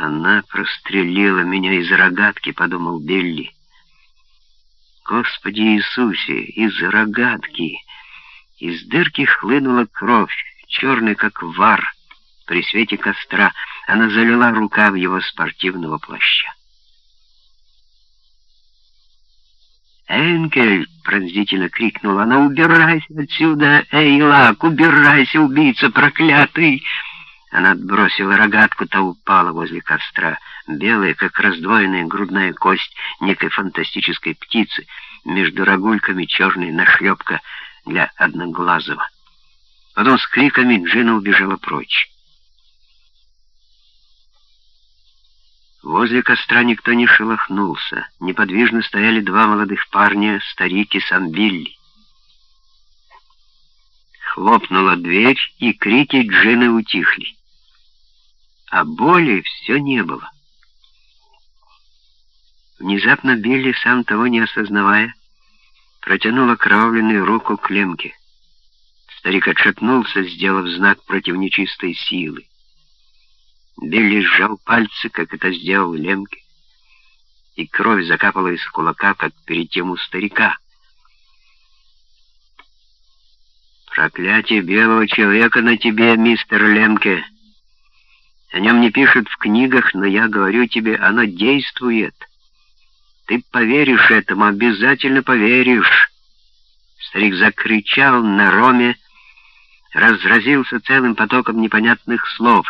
Она прострелила меня из рогатки, подумал Билли. Господи Иисусе, из рогатки! Из дырки хлынула кровь, черная, как вар. При свете костра она залила рукав его спортивного плаща. «Энкель!» — пронзительно крикнула она. «Убирайся отсюда, Эйлак! Убирайся, убийца проклятый!» Она отбросила рогатку, та упала возле костра, белая, как раздвоенная грудная кость некой фантастической птицы, между рогульками черная нашлепка для одноглазого. Потом с криками Джина убежала прочь. Возле костра никто не шелохнулся. Неподвижно стояли два молодых парня, старик и сам. Хлопнула дверь, и крики Джины утихли а боли все не было. Внезапно Билли, сам того не осознавая, протянул окровавленную руку к Лемке. Старик отшатнулся, сделав знак против нечистой силы. Билли сжал пальцы, как это сделал Лемке, и кровь закапала из кулака, как перед тем у старика. «Проклятие белого человека на тебе, мистер Лемке!» О нем не пишут в книгах, но я говорю тебе, оно действует. Ты поверишь этому, обязательно поверишь. Старик закричал на Роме, разразился целым потоком непонятных слов.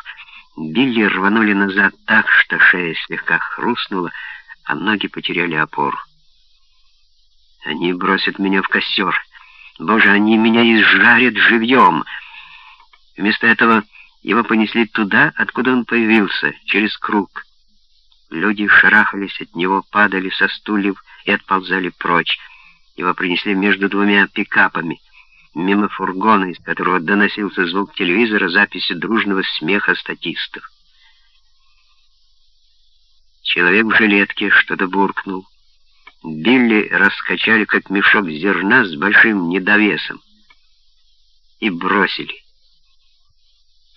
Билли рванули назад так, что шея слегка хрустнула, а ноги потеряли опору. Они бросят меня в костер. Боже, они меня изжарят живьем. Вместо этого... Его понесли туда, откуда он появился, через круг. Люди шарахались от него, падали со стульев и отползали прочь. Его принесли между двумя пикапами, мимо фургона, из которого доносился звук телевизора, записи дружного смеха статистов. Человек в жилетке что-то буркнул. Билли раскачали, как мешок зерна с большим недовесом, и бросили.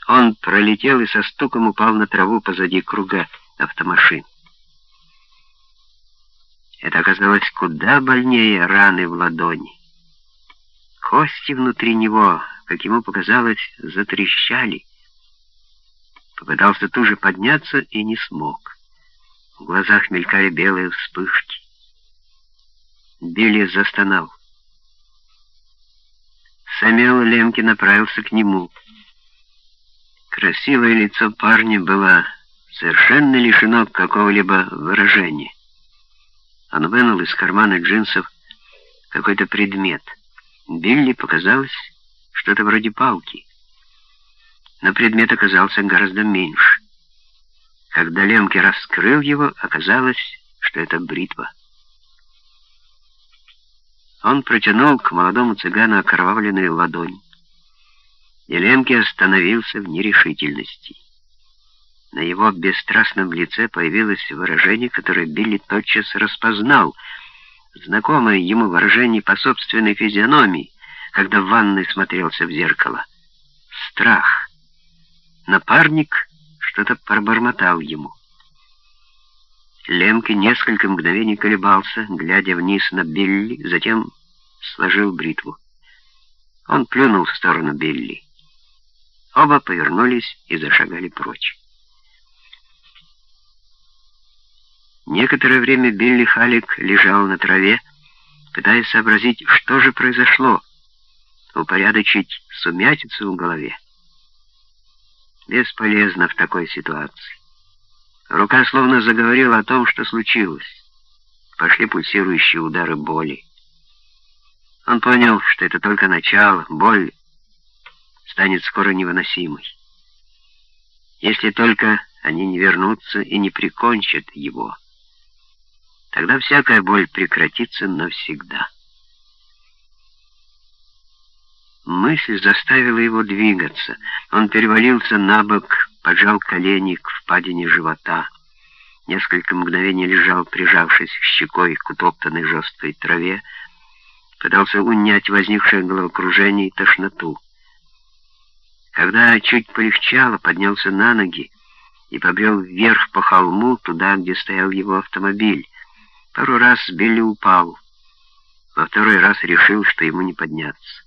Он пролетел и со стуком упал на траву позади круга автомашин. Это оказалось куда больнее раны в ладони. Кости внутри него, как ему показалось, затрещали. Попытался тут же подняться и не смог. В глазах мелькали белые вспышки. Билли застонал. Самел Лемки направился к нему — Красивое лицо парня было совершенно лишено какого-либо выражения. Он вынул из кармана джинсов какой-то предмет. Билли показалось что-то вроде палки. Но предмет оказался гораздо меньше. Когда Лемке раскрыл его, оказалось, что это бритва. Он протянул к молодому цыгану окровавленную ладонь. Елемки остановился в нерешительности. На его бесстрастном лице появилось выражение, которое Билли тотчас распознал, знакомое ему выражение по собственной физиономии, когда в ванной смотрелся в зеркало. Страх. Напарник что-то пробормотал ему. Лемке несколько мгновений колебался, глядя вниз на Билли, затем сложил бритву. Он плюнул в сторону Билли. Оба повернулись и зашагали прочь. Некоторое время Билли Халик лежал на траве, пытаясь сообразить, что же произошло, упорядочить сумятицу в голове. Бесполезно в такой ситуации. Рука словно заговорила о том, что случилось. Пошли пульсирующие удары боли. Он понял, что это только начало, боль станет скоро невыносимой. Если только они не вернутся и не прикончат его, тогда всякая боль прекратится навсегда. Мысль заставила его двигаться. Он перевалился на бок, поджал колени к впадине живота. Несколько мгновений лежал, прижавшись щекой к утоптанной жесткой траве, пытался унять возникшее головокружение и тошноту. Когда чуть полегчало, поднялся на ноги и побрел вверх по холму, туда, где стоял его автомобиль. Пару раз Билли упал. Во второй раз решил, что ему не подняться.